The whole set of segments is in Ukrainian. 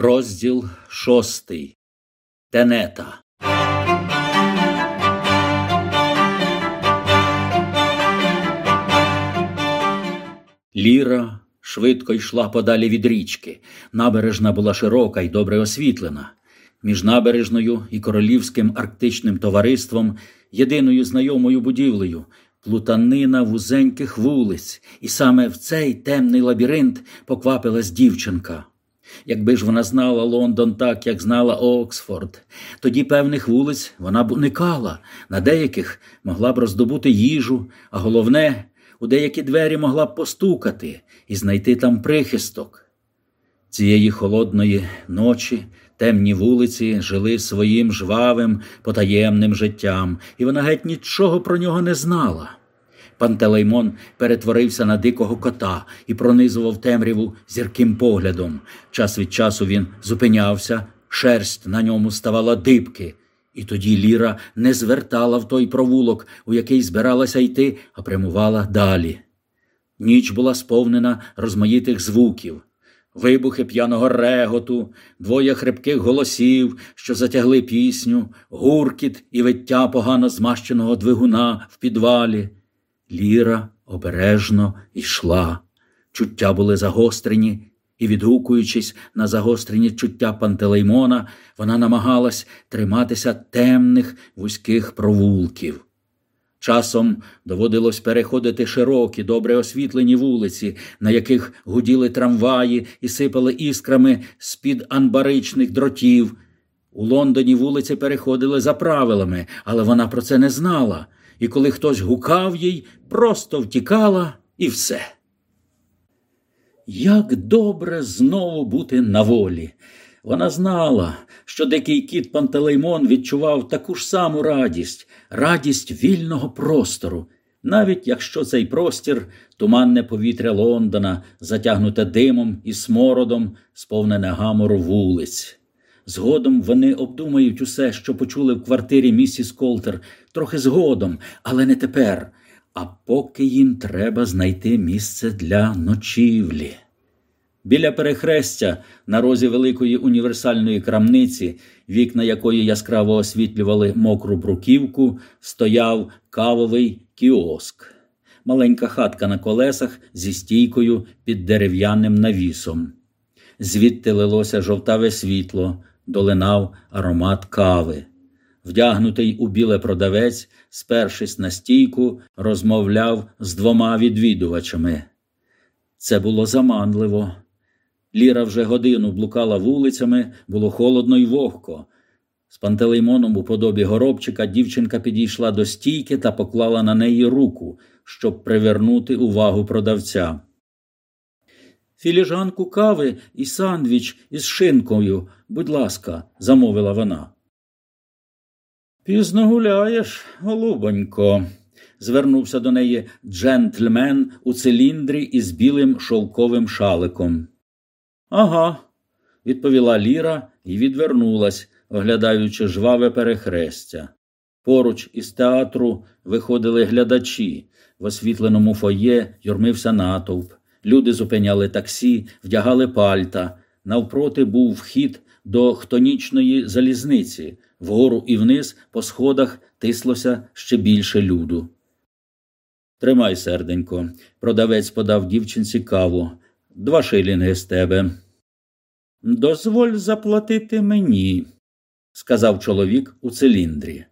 Розділ шостий. Тенета. Ліра швидко йшла подалі від річки. Набережна була широка і добре освітлена. Між набережною і королівським арктичним товариством, єдиною знайомою будівлею, плутанина вузеньких вулиць, і саме в цей темний лабіринт поквапилась дівчинка. Якби ж вона знала Лондон так, як знала Оксфорд, тоді певних вулиць вона б уникала, на деяких могла б роздобути їжу, а головне, у деякі двері могла б постукати і знайти там прихисток. Цієї холодної ночі темні вулиці жили своїм жвавим, потаємним життям, і вона геть нічого про нього не знала. Пантелеймон перетворився на дикого кота і пронизував темряву зірким поглядом. Час від часу він зупинявся, шерсть на ньому ставала дибки, і тоді Ліра не звертала в той провулок, у який збиралася йти, а прямувала далі. Ніч була сповнена розмаїтих звуків. Вибухи п'яного реготу, двоє хрипких голосів, що затягли пісню, гуркіт і виття погано змащеного двигуна в підвалі. Ліра обережно йшла. Чуття були загострені, і, відгукуючись на загострені чуття Пантелеймона, вона намагалась триматися темних вузьких провулків. Часом доводилось переходити широкі, добре освітлені вулиці, на яких гуділи трамваї і сипали іскрами з-під анбаричних дротів. У Лондоні вулиці переходили за правилами, але вона про це не знала і коли хтось гукав їй, просто втікала і все. Як добре знову бути на волі. Вона знала, що дикий кіт Пантелеймон відчував таку ж саму радість, радість вільного простору, навіть якщо цей простір туманне повітря Лондона, затягнуте димом і смородом, сповнене гамору вулиць. Згодом вони обдумають усе, що почули в квартирі місіс Колтер, трохи згодом, але не тепер. А поки їм треба знайти місце для ночівлі. Біля перехрестя на розі великої універсальної крамниці, вікна якої яскраво освітлювали мокру бруківку, стояв кавовий кіоск, маленька хатка на колесах зі стійкою під дерев'яним навісом. Звідти лилося жовтаве світло, долинав аромат кави. Вдягнутий у біле продавець, спершись на стійку, розмовляв з двома відвідувачами. Це було заманливо. Ліра вже годину блукала вулицями, було холодно й вогко. З пантелеймоном у подобі горобчика дівчинка підійшла до стійки та поклала на неї руку, щоб привернути увагу продавця. Філіжанку кави і сандвіч із шинкою, будь ласка, замовила вона. Пізно гуляєш, голубонько, звернувся до неї джентльмен у циліндрі із білим шовковим шаликом. Ага, відповіла Ліра і відвернулась, оглядаючи жваве перехрестя. Поруч із театру виходили глядачі. В освітленому фоє юрмився натовп. Люди зупиняли таксі, вдягали пальта. Навпроти був вхід до хтонічної залізниці. Вгору і вниз по сходах тислося ще більше люду. Тримай, серденько, продавець подав дівчинці каву. Два шилінги з тебе. Дозволь заплатити мені, сказав чоловік у циліндрі.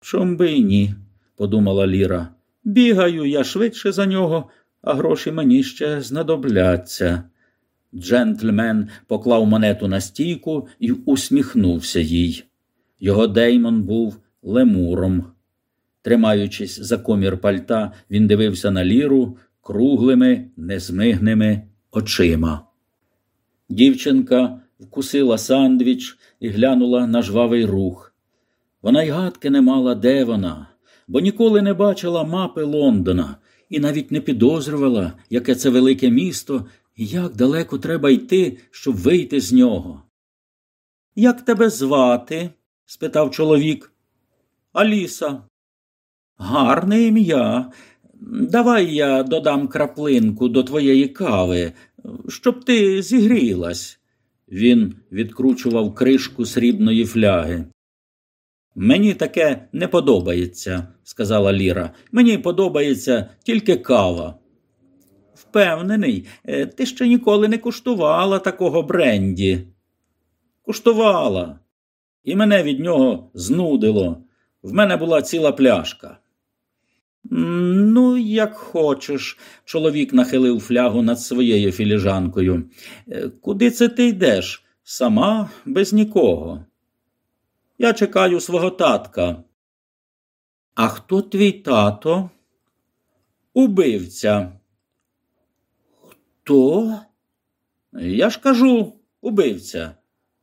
Чом би й ні, подумала Ліра. Бігаю я швидше за нього, а гроші мені ще знадобляться. Джентльмен поклав монету на стійку і усміхнувся їй. Його Деймон був лемуром. Тримаючись за комір пальта, він дивився на ліру круглими, незмигними очима. Дівчинка вкусила сандвіч і глянула на жвавий рух. Вона й гадки не мала, де вона, бо ніколи не бачила мапи Лондона і навіть не підозрювала, яке це велике місто і як далеко треба йти, щоб вийти з нього. Як тебе звати? спитав чоловік. Аліса. Гарне ім'я. Давай я додам краплинку до твоєї кави, щоб ти зігрілась. Він відкручував кришку срібної фляги. Мені таке не подобається, сказала Ліра. Мені подобається тільки кава. Впевнений, е, ти ще ніколи не куштувала такого бренді. Куштувала, і мене від нього знудило. В мене була ціла пляшка. Ну, як хочеш, чоловік нахилив флягу над своєю філіжанкою. Е, куди це ти йдеш? Сама без нікого. Я чекаю свого татка. А хто твій тато? Убивця. Хто? Я ж кажу, убивця.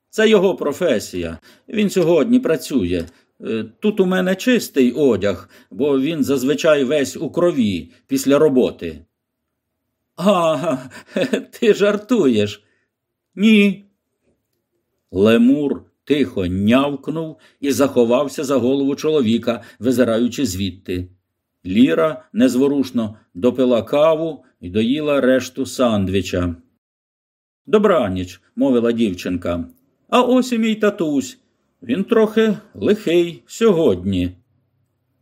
Це його професія. Він сьогодні працює. Е, тут у мене чистий одяг, бо він зазвичай весь у крові після роботи. А, ти жартуєш? Ні. Лемур тихо нявкнув і заховався за голову чоловіка, визираючи звідти. Ліра незворушно допила каву і доїла решту сандвіча. Добраніч, мовила дівчинка. А ось і мій татусь. Він трохи лихий сьогодні.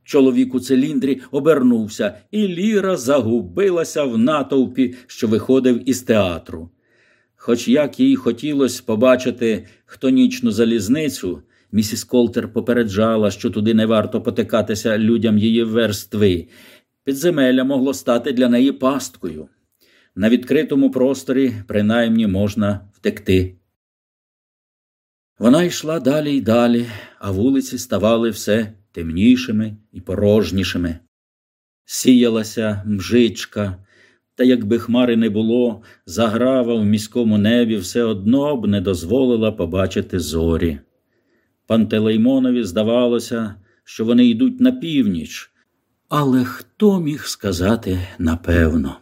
Чоловік у циліндрі обернувся, і Ліра загубилася в натовпі, що виходив із театру. Хоч як їй хотілося побачити хтонічну залізницю, місіс Колтер попереджала, що туди не варто потикатися людям її верстви. Підземелля могло стати для неї пасткою. На відкритому просторі, принаймні, можна втекти. Вона йшла далі й далі, а вулиці ставали все темнішими і порожнішими. Сіялася мжичка, та якби хмари не було, заграва в міському небі все одно б не дозволила побачити зорі. Пантелеймонові здавалося, що вони йдуть на північ, але хто міг сказати напевно?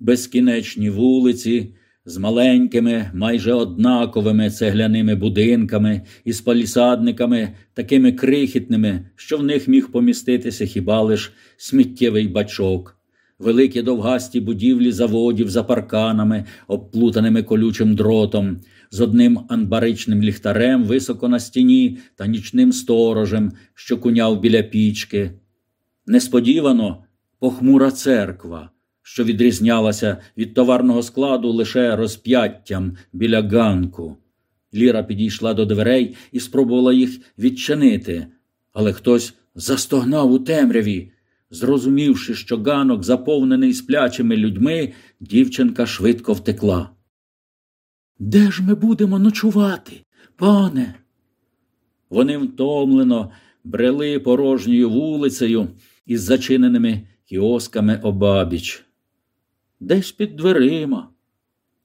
Безкінечні вулиці з маленькими, майже однаковими цегляними будинками і з палісадниками, такими крихітними, що в них міг поміститися хіба лиш сміттєвий бачок, великі довгасті будівлі заводів за парканами, обплутаними колючим дротом, з одним анбаричним ліхтарем високо на стіні та нічним сторожем, що куняв біля пічки. Несподівано похмура церква що відрізнялася від товарного складу лише розп'яттям біля ганку. Ліра підійшла до дверей і спробувала їх відчинити, але хтось застогнав у темряві. Зрозумівши, що ганок заповнений сплячими людьми, дівчинка швидко втекла. Де ж ми будемо ночувати, пане? Вони втомлено брели порожньою вулицею із зачиненими кіосками обабіч десь під дверима.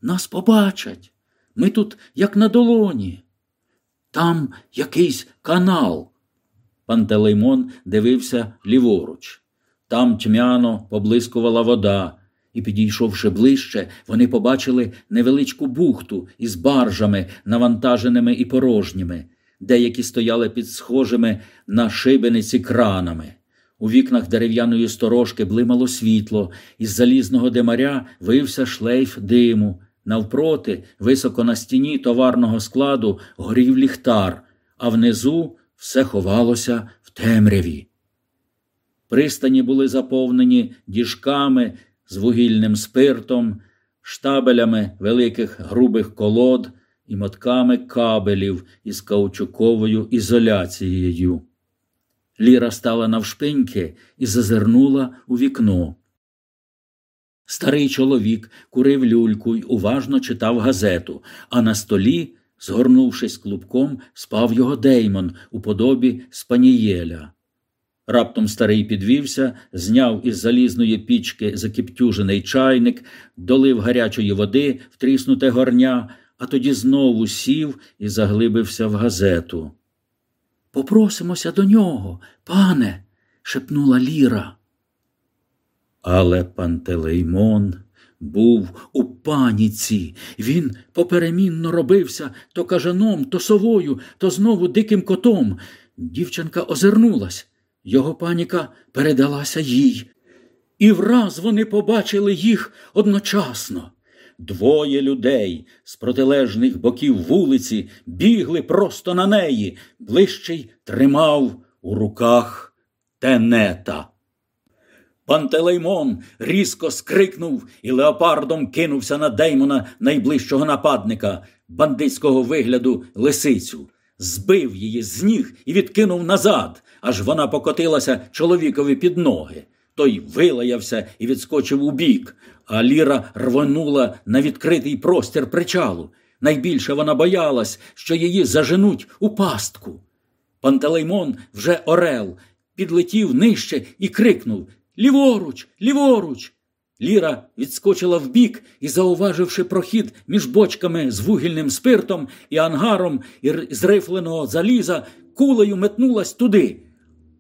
Нас побачать. Ми тут, як на долоні. Там якийсь канал. Пантелеймон дивився ліворуч. Там тьмяно поблискувала вода, і, підійшовши ближче, вони побачили невеличку бухту із баржами, навантаженими і порожніми, деякі стояли під схожими на шибениці кранами. У вікнах дерев'яної сторожки блимало світло, із залізного демаря вився шлейф диму. Навпроти, високо на стіні товарного складу, горів ліхтар, а внизу все ховалося в темряві. Пристані були заповнені діжками з вугільним спиртом, штабелями великих грубих колод і мотками кабелів із каучуковою ізоляцією. Ліра стала навшпиньки і зазирнула у вікно. Старий чоловік курив люльку й уважно читав газету, а на столі, згорнувшись клубком, спав його Деймон у подобі спанієля. Раптом старий підвівся, зняв із залізної пічки закіптюжений чайник, долив гарячої води в тріснуте горня, а тоді знову сів і заглибився в газету. Попросимося до нього, пане, шепнула Ліра. Але Пантелеймон був у паніці. Він поперемінно робився то кажаном, то совою, то знову диким котом. Дівчинка озирнулась. Його паніка передалася їй. І враз вони побачили їх одночасно. двоє людей з протилежних боків вулиці бігли просто на неї, ближчий тримав у руках тенета. Пантелеймон різко скрикнув і леопардом кинувся на Деймона найближчого нападника, бандитського вигляду лисицю, збив її з ніг і відкинув назад, аж вона покотилася чоловікові під ноги. Той вилаявся і відскочив у бік, а Ліра рвонула на відкритий простір причалу. Найбільше вона боялась, що її заженуть у пастку. Пантелеймон вже орел, підлетів нижче і крикнув Ліворуч, ліворуч. Ліра відскочила вбік і, зауваживши прохід між бочками з вугільним спиртом і ангаром з рифленого заліза, кулею метнулась туди.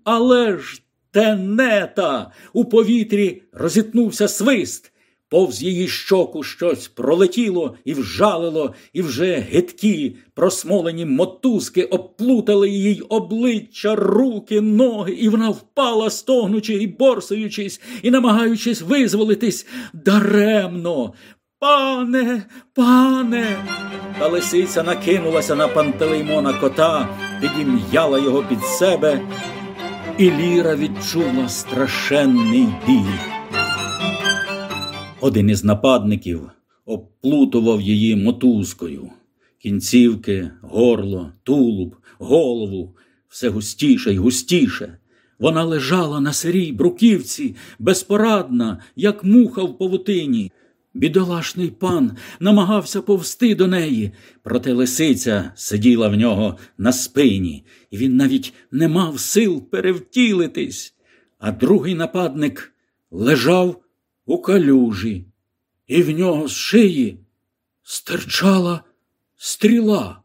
Але ж тенета у повітрі розітнувся свист. Повз її щоку щось пролетіло і вжалило, і вже гидкі, просмолені мотузки обплутали їй обличчя, руки, ноги, і вона впала, стогнучи і борсаючись, і намагаючись визволитись даремно. Пане, пане. Та лисиця накинулася на пантелеймона кота, підім'яла його під себе, і Ліра відчула страшенний біль. Один із нападників обплутував її мотузкою. Кінцівки, горло, тулуб, голову все густіше й густіше. Вона лежала на сирій бруківці, безпорадна, як муха в павутині. Бідолашний пан намагався повсти до неї, проте лисиця сиділа в нього на спині, і він навіть не мав сил перевтілитись. А другий нападник лежав у калюжі, і в нього з шиї стирчала стріла.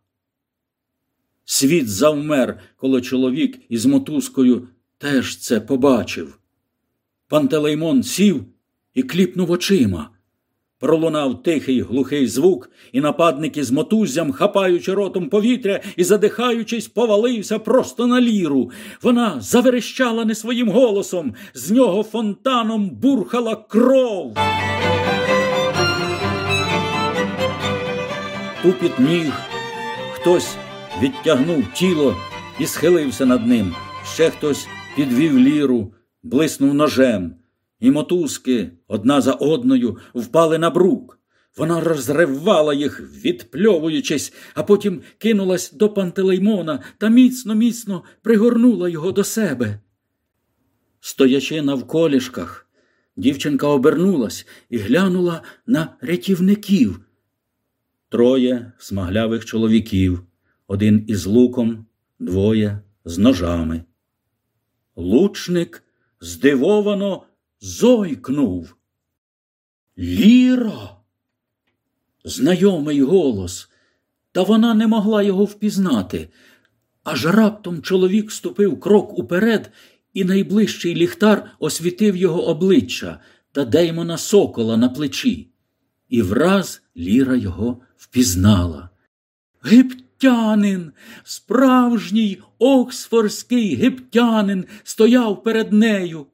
Світ завмер, коли чоловік із мотузкою теж це побачив. Пантелеймон сів і кліпнув очима. Пролунав тихий глухий звук, і нападники з мотуззям, хапаючи ротом повітря і задихаючись, повалився просто на ліру. Вона заверещала не своїм голосом, з нього фонтаном бурхала кров. Тупіт ніг. Хтось відтягнув тіло і схилився над ним. Ще хтось підвів ліру, блиснув ножем і мотузки одна за одною впали на брук. Вона розривала їх, відпльовуючись, а потім кинулась до пантелеймона та міцно, міцно пригорнула його до себе. Стоячи навколішках, дівчинка обернулась і глянула на рятівників. Троє смаглявих чоловіків, один із луком, двоє з ножами. Лучник здивовано зойкнув. Ліра. Знайомий голос, та вона не могла його впізнати. Аж раптом чоловік ступив крок уперед, і найближчий ліхтар освітив його обличчя та Деймона сокола на плечі. І враз Ліра його впізнала. Гиптянин, справжній оксфордський гиптянин стояв перед нею.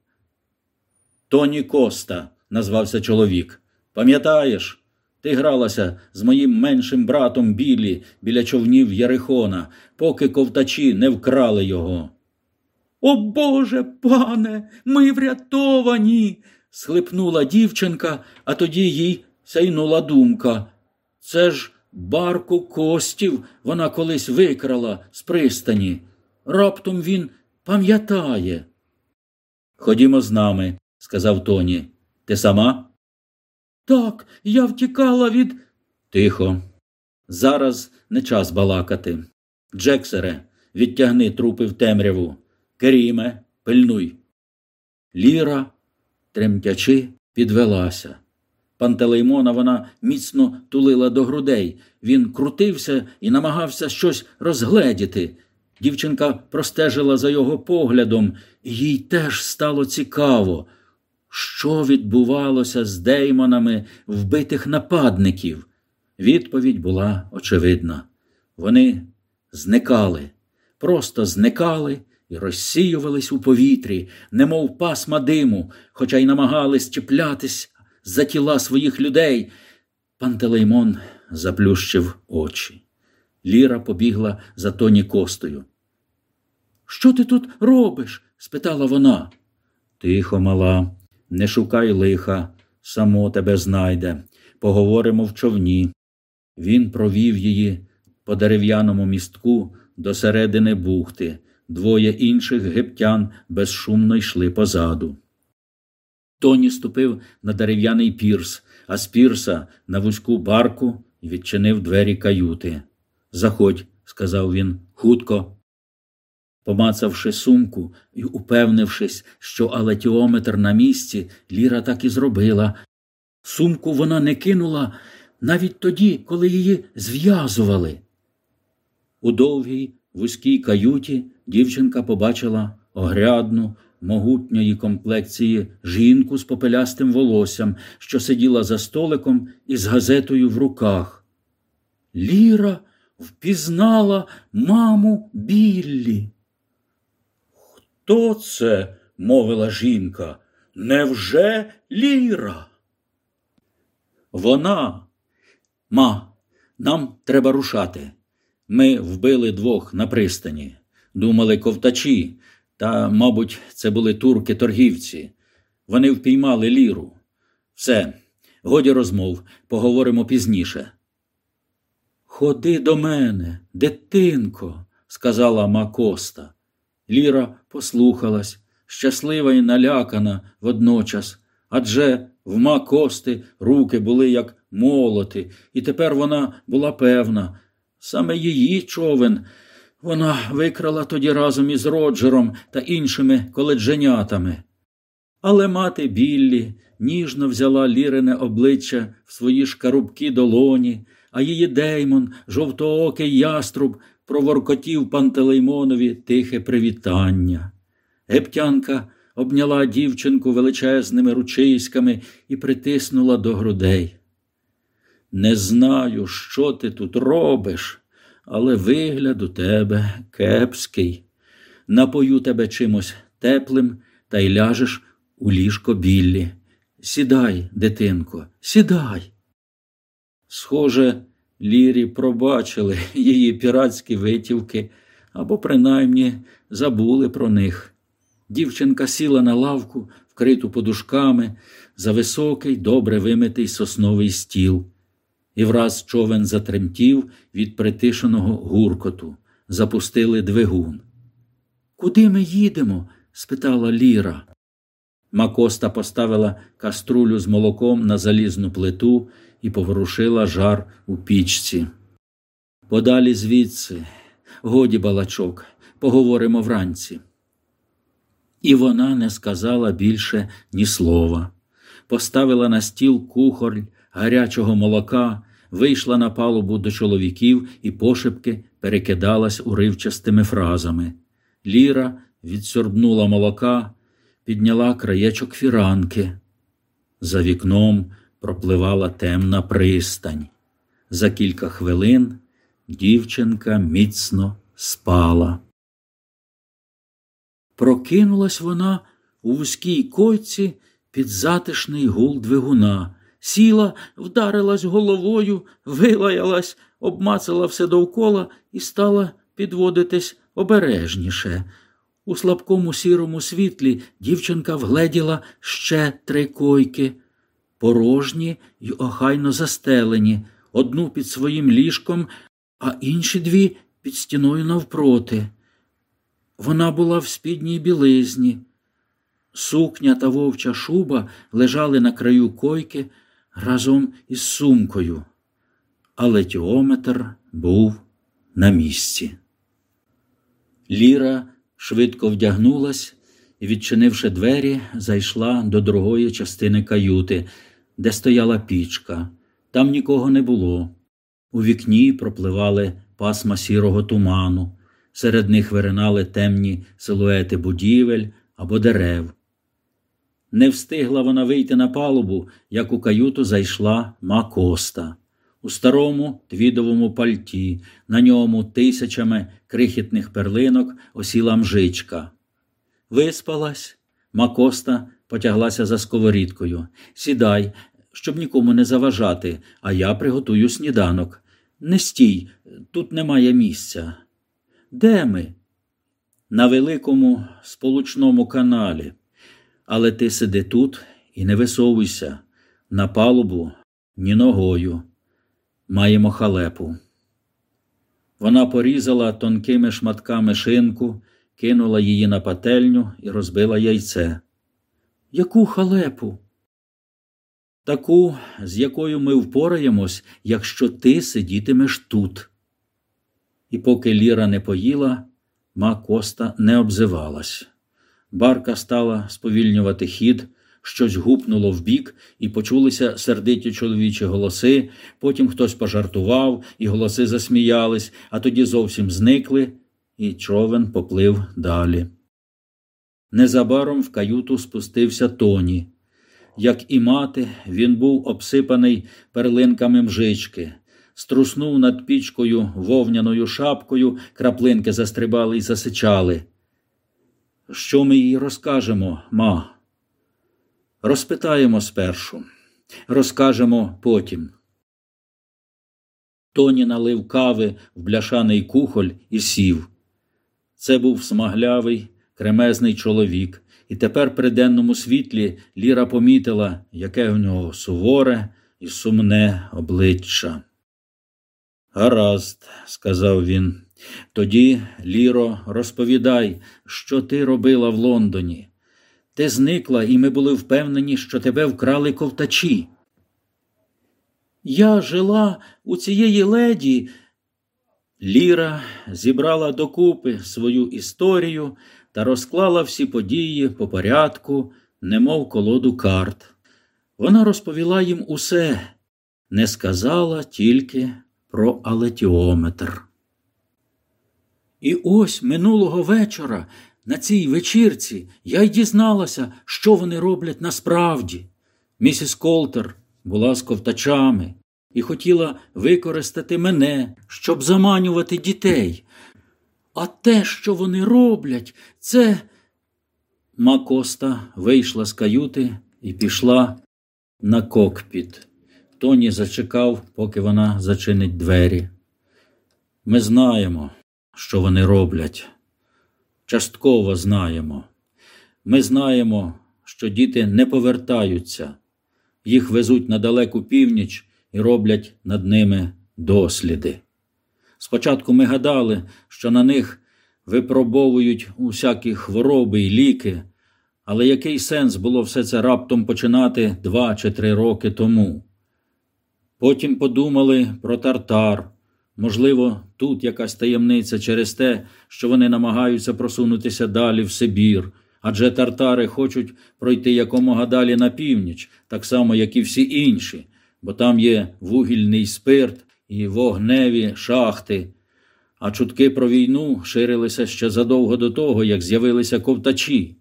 Тоні Коста, назвався чоловік. Пам'ятаєш, ти гралася з моїм меншим братом Білі біля човнів Єрихона, поки ковтачі не вкрали його. О Боже пане, ми врятовані. схлипнула дівчинка, а тоді їй сяйнула думка. Це ж барку костів вона колись викрала з пристані. Раптом він пам'ятає. Ходімо з нами, сказав Тоні. Ти сама? Так, я втікала від. Тихо. Зараз не час балакати. Джексере, відтягни трупи в темряву. Керіме, пильнуй. Ліра, тремтячи, підвелася. Пантелеймона вона міцно тулила до грудей. Він крутився і намагався щось розгледіти. Дівчинка простежила за його поглядом, їй теж стало цікаво що відбувалося з деймонами вбитих нападників? Відповідь була очевидна. Вони зникали, просто зникали і розсіювались у повітрі, немов пасма диму, хоча й намагались чіплятись за тіла своїх людей. Пантелеймон заплющив очі. Ліра побігла за тоні костою. Що ти тут робиш? спитала вона. Тихо, мала, не шукай лиха, само тебе знайде. Поговоримо в човні. Він провів її по дерев'яному містку до середини бухти. Двоє інших гептян безшумно йшли позаду. Тоні ступив на дерев'яний пірс, а з пірса на вузьку барку відчинив двері каюти. Заходь, сказав він, хутко. Помацавши сумку і упевнившись, що алетіометр на місці, Ліра так і зробила. Сумку вона не кинула навіть тоді, коли її зв'язували. У довгій вузькій каюті дівчинка побачила огрядну, могутньої комплекції жінку з попелястим волоссям, що сиділа за столиком із газетою в руках. Ліра впізнала маму Біллі. Хто це? мовила жінка. Невже Ліра? Вона, ма, нам треба рушати. Ми вбили двох на пристані. Думали ковтачі, та, мабуть, це були турки торгівці. Вони впіймали ліру. Все, годі розмов, поговоримо пізніше. Ходи до мене, дитинко, сказала Макоста. Ліра послухалась, щаслива і налякана водночас, адже в Макости руки були як молоти, і тепер вона була певна. Саме її човен вона викрала тоді разом із Роджером та іншими коледженятами. Але мати Біллі ніжно взяла лірине обличчя в свої шкарубкі долоні, а її Деймон, жовтоокий яструб, проворкотів Пантелеймонові тихе привітання. Гептянка обняла дівчинку величезними ручиськами і притиснула до грудей. Не знаю, що ти тут робиш, але вигляд у тебе кепський. Напою тебе чимось теплим та й ляжеш у ліжко біллі. Сідай, дитинко, сідай. Схоже, Лірі пробачили її піратські витівки або принаймні забули про них. Дівчинка сіла на лавку, вкриту подушками, за високий, добре вимитий сосновий стіл, і враз човен затремтів від притишеного гуркоту, запустили двигун. Куди ми їдемо? спитала Ліра. Макоста поставила каструлю з молоком на залізну плиту і поворушила жар у пічці. Подалі звідси, годі балачок, поговоримо вранці. І вона не сказала більше ні слова. Поставила на стіл кухоль гарячого молока, вийшла на палубу до чоловіків і пошепки перекидалась уривчастими фразами. Ліра відсорбнула молока, підняла краєчок фіранки. За вікном пропливала темна пристань. За кілька хвилин дівчинка міцно спала. Прокинулась вона у вузькій койці під затишний гул двигуна, сіла, вдарилась головою, вилаялась, обмацала все довкола і стала підводитись обережніше. У слабкому сірому світлі дівчинка вгледіла ще три койки порожні й охайно застелені, одну під своїм ліжком, а інші дві під стіною навпроти. Вона була в спідній білизні. Сукня та вовча шуба лежали на краю койки разом із сумкою, але тіометр був на місці. Ліра швидко вдягнулась і, відчинивши двері, зайшла до другої частини каюти, де стояла пічка. Там нікого не було. У вікні пропливали пасма сірого туману, серед них виринали темні силуети будівель або дерев. Не встигла вона вийти на палубу, як у каюту зайшла Макоста. У старому твідовому пальті, на ньому тисячами крихітних перлинок осіла мжичка. Виспалась, Макоста потяглася за сковорідкою. Сідай, щоб нікому не заважати, а я приготую сніданок. Не стій, тут немає місця. Де ми? На великому сполучному каналі. Але ти сиди тут і не висовуйся. На палубу ні ногою. Маємо халепу. Вона порізала тонкими шматками шинку, кинула її на пательню і розбила яйце. Яку халепу? Таку, з якою ми впораємось, якщо ти сидітимеш тут. І поки Ліра не поїла, ма Коста не обзивалась. Барка стала сповільнювати хід, щось гупнуло вбік, і почулися сердиті чоловічі голоси, потім хтось пожартував, і голоси засміялись, а тоді зовсім зникли, і човен поплив далі. Незабаром в каюту спустився Тоні. Як і мати, він був обсипаний перлинками мжички, струснув над пічкою вовняною шапкою, краплинки застрибали й засичали. Що ми їй розкажемо, ма? Розпитаємо спершу, розкажемо потім. Тоні налив кави в бляшаний кухоль і сів. Це був смаглявий, кремезний чоловік, і тепер при денному світлі Ліра помітила, яке в нього суворе і сумне обличчя. Гаразд, сказав він. Тоді, Ліро, розповідай, що ти робила в Лондоні. Ти зникла, і ми були впевнені, що тебе вкрали ковтачі. Я жила у цієї леді. Ліра зібрала докупи свою історію та розклала всі події по порядку, немов колоду карт. Вона розповіла їм усе, не сказала тільки про алетіометр. І ось минулого вечора на цій вечірці я й дізналася, що вони роблять насправді. Місіс Колтер була з ковтачами і хотіла використати мене, щоб заманювати дітей. А те, що вони роблять, це. Макоста вийшла з каюти і пішла на кокпіт. Тоні зачекав, поки вона зачинить двері. Ми знаємо, що вони роблять. Частково знаємо. Ми знаємо, що діти не повертаються, їх везуть на далеку північ і роблять над ними досліди. Спочатку ми гадали, що на них випробовують усякі хвороби і ліки, але який сенс було все це раптом починати два чи три роки тому? Потім подумали про тартар. Можливо, тут якась таємниця через те, що вони намагаються просунутися далі в Сибір, адже тартари хочуть пройти якомога далі на північ, так само, як і всі інші, бо там є вугільний спирт і вогневі шахти. А чутки про війну ширилися ще задовго до того, як з'явилися ковтачі.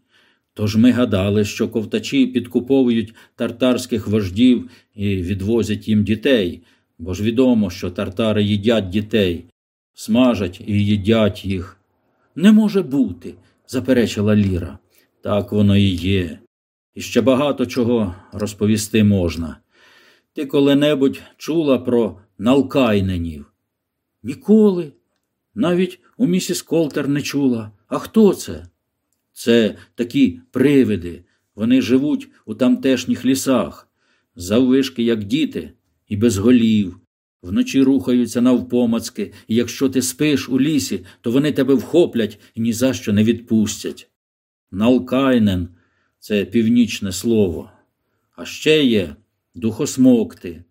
Тож ми гадали, що ковтачі підкуповують тартарських вождів і відвозять їм дітей, бо ж відомо, що тартари їдять дітей, смажать і їдять їх. Не може бути, заперечила Ліра. Так воно і є. І ще багато чого розповісти можна. Ти коли-небудь чула про налкайненів? Ніколи. Навіть у місіс Колтер не чула. А хто це? Це такі привиди. Вони живуть у тамтешніх лісах, заввишки, як діти, і без голів. Вночі рухаються навпомацки, і якщо ти спиш у лісі, то вони тебе вхоплять і ні за що не відпустять. Налкайнен це північне слово. А ще є духосмокти.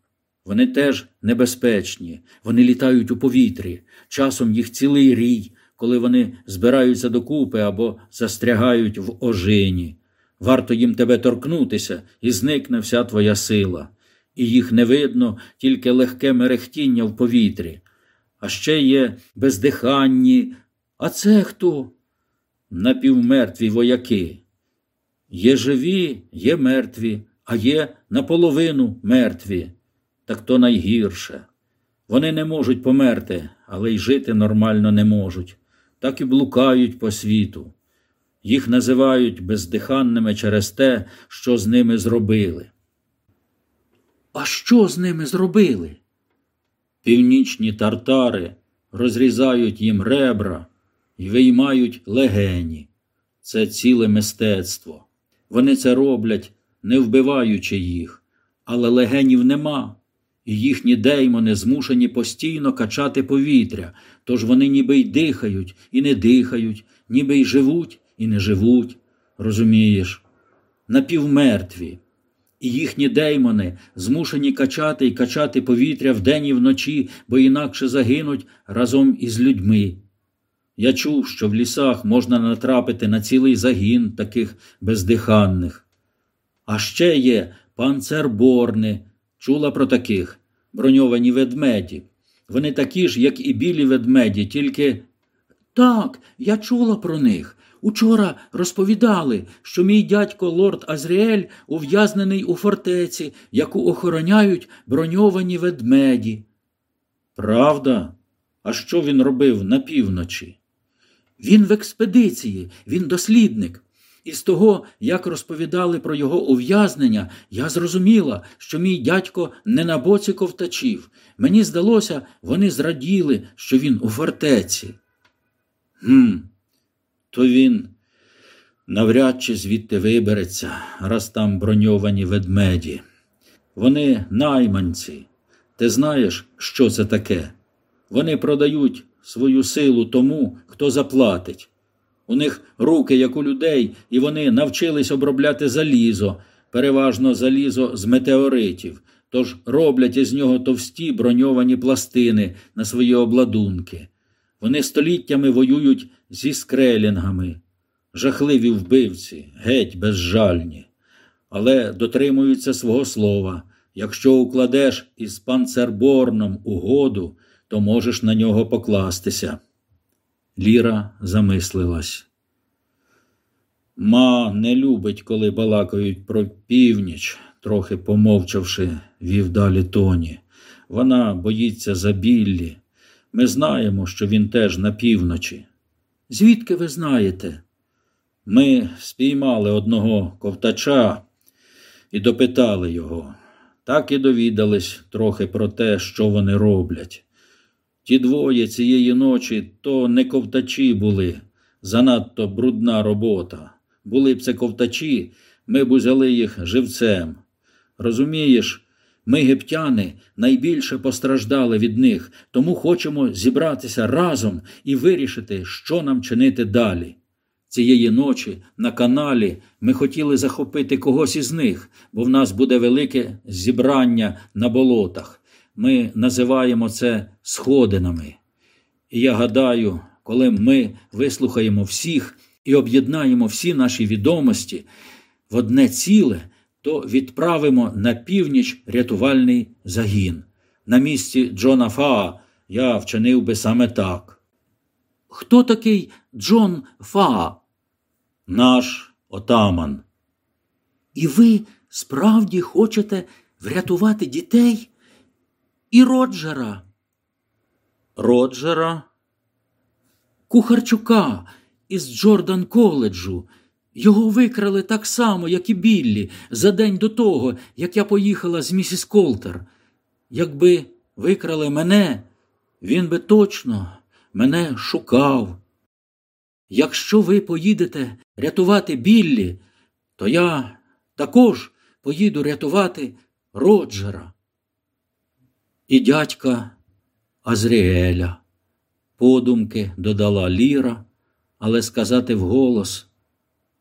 Вони теж небезпечні, вони літають у повітрі, часом їх цілий рій, коли вони збираються докупи або застрягають в ожині. Варто їм тебе торкнутися, і зникне вся твоя сила, і їх не видно, тільки легке мерехтіння в повітрі. А ще є бездиханні. А це хто? Напівмертві вояки. Є живі, є мертві, а є наполовину мертві. Так то найгірше. Вони не можуть померти, але й жити нормально не можуть так і блукають по світу. Їх називають бездиханними через те, що з ними зробили. А що з ними зробили? Північні тартари розрізають їм ребра і виймають легені. Це ціле мистецтво. Вони це роблять, не вбиваючи їх, але легенів нема, і їхні деймони змушені постійно качати повітря, тож вони ніби й дихають і не дихають, ніби й живуть і не живуть, розумієш, напівмертві. І їхні деймони змушені качати і качати повітря вдень і вночі, бо інакше загинуть разом із людьми. Я чув, що в лісах можна натрапити на цілий загін таких бездиханних. А ще є панцерборни, чула про таких броньовані ведмеді. Вони такі ж, як і білі ведмеді, тільки. Так, я чула про них. Учора розповідали, що мій дядько лорд Азріель ув'язнений у фортеці, яку охороняють броньовані ведмеді. Правда? А що він робив на півночі? Він в експедиції, він дослідник. І з того, як розповідали про його ув'язнення, я зрозуміла, що мій дядько не на боці ковтачів. Мені здалося, вони зраділи, що він у фортеці. Гм, то він навряд чи звідти вибереться, раз там броньовані ведмеді. Вони найманці. Ти знаєш, що це таке? Вони продають свою силу тому, хто заплатить. У них руки, як у людей, і вони навчились обробляти залізо, переважно залізо з метеоритів, тож роблять із нього товсті броньовані пластини на свої обладунки. Вони століттями воюють зі скрелінгами, жахливі вбивці, геть безжальні, але дотримуються свого слова. Якщо укладеш із панцерборном угоду, то можеш на нього покластися. Ліра замислилась. Ма не любить, коли балакають про північ, трохи помовчавши, вів далі тоні. Вона боїться за Біллі. Ми знаємо, що він теж на півночі. Звідки ви знаєте? Ми спіймали одного ковтача і допитали його. Так і довідались трохи про те, що вони роблять. Ті двоє цієї ночі то не ковтачі були, занадто брудна робота. Були б це ковтачі, ми б узяли їх живцем. Розумієш, ми, гептяни, найбільше постраждали від них, тому хочемо зібратися разом і вирішити, що нам чинити далі. Цієї ночі на каналі ми хотіли захопити когось із них, бо в нас буде велике зібрання на болотах. Ми називаємо це сходинами. І я гадаю, коли ми вислухаємо всіх і об'єднаємо всі наші відомості в одне ціле, то відправимо на північ рятувальний загін. На місці Джона Фаа я вчинив би саме так. Хто такий Джон Фаа? Наш отаман. І ви справді хочете врятувати дітей? І Роджера. Роджера? Кухарчука із Джордан коледжу. Його викрали так само, як і Біллі, за день до того, як я поїхала з місіс Колтер. Якби викрали мене, він би точно мене шукав. Якщо ви поїдете рятувати Біллі, то я також поїду рятувати Роджера і дядька Азріеля. Подумки додала Ліра, але сказати вголос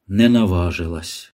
не наважилась.